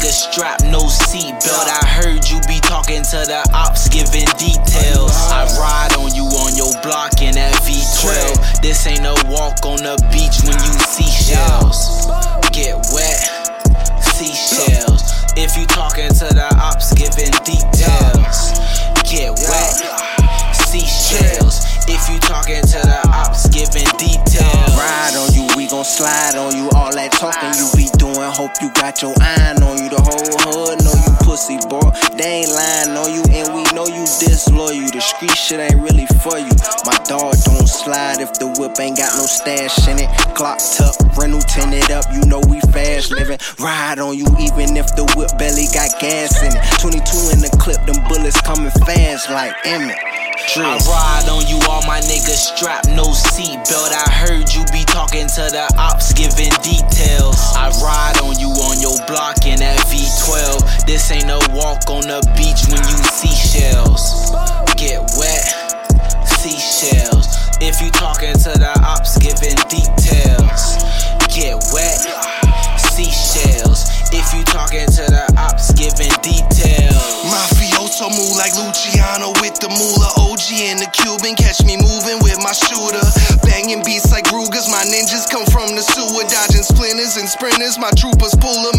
nigga strapped, no seatbelt. I heard you be talking to the ops, giving details. I ride on you on your block in that V12. This ain't a walk on the beach when you see shells. Get wet, seashells. If you talking to the ops, giving details. Get wet, seashells. If you talking to the ops, giving details. Ride on you, we gon' slide on you. All that talking you hope you got your eye on you. The whole hood know you pussy, boy. They ain't lying on you, and we know you disloyal. The street shit ain't really for you. My dog don't slide if the whip ain't got no stash in it. Clocked up, rental tinted up, you know we fast living. Ride on you, even if the whip belly got gas in it. 22 in the clip, them bullets coming fast like Emmett. I ride on you, all my niggas strapped, no seatbelt. I heard you be talking to the ops, giving details. Shells. Get wet, seashells. If you talking to the ops, giving details. Get wet, seashells. If you talking to the ops, giving details. Mafioso move like Luciano with the moolah. OG and the Cuban catch me moving with my shooter. Banging beats like Rugers. My ninjas come from the sewer, dodging splinters and sprinters. My troopers pull a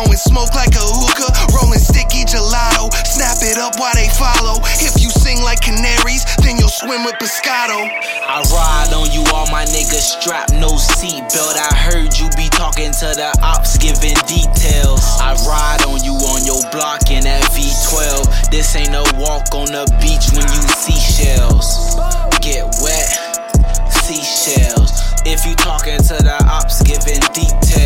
throwing smoke like a hookah, rolling sticky gelato. Snap it up while they follow. If you sing like canaries, then you'll swim with Pescado. I ride on you, all my niggas strap, no seatbelt. I heard you be talking to the ops, giving details. I ride on you on your block in that V12. This ain't a walk on the beach when you seashells. Get wet, seashells. If you talking to the ops, giving details.